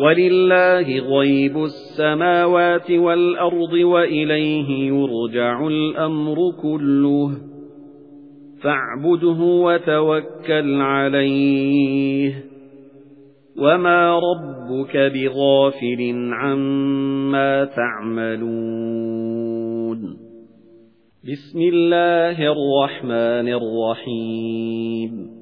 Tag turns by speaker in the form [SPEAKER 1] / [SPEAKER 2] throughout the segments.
[SPEAKER 1] وَلِلَّهِ غَيْبُ السَّمَاوَاتِ وَالْأَرْضِ وَإِلَيْهِ يُرْجَعُ الْأَمْرُ كُلُّهُ. فَاعْبُدْهُ وَتَوَكَّلْ عَلَيْهِ. وَمَا رَبُّكَ بِغَافِلٍ عَمَّا تَعْمَلُونَ. بِسْمِ اللَّهِ الرَّحْمَنِ الرَّحِيمِ.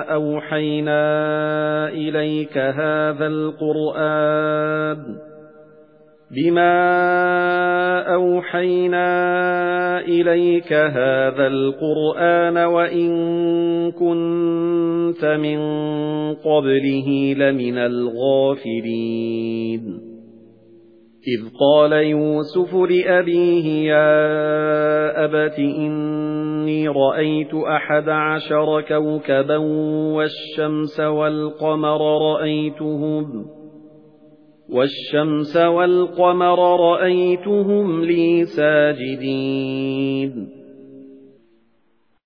[SPEAKER 1] أَوْحَيْنَا إِلَيْكَ هَذَا الْقُرْآنَ بِمَا أَوْحَيْنَا إِلَيْكَ هَذَا الْقُرْآنَ وَإِن كُنتَ مِن قَبْلِهِ لَمِنَ الْغَافِلِينَ. إِذْ قَالَ يُوسُفُ لِأَبِيهِ يَا أَبَتِ إِنِّي رَأَيْتُ أَحَدَ عَشَرَ كَوْكَبًا وَالشَّمْسَ وَالْقَمَرَ رَأَيْتُهُمْ وَالشَّمْسَ وَالْقَمَرَ رَأَيْتُهُمْ لِي سَاجِدِينَ.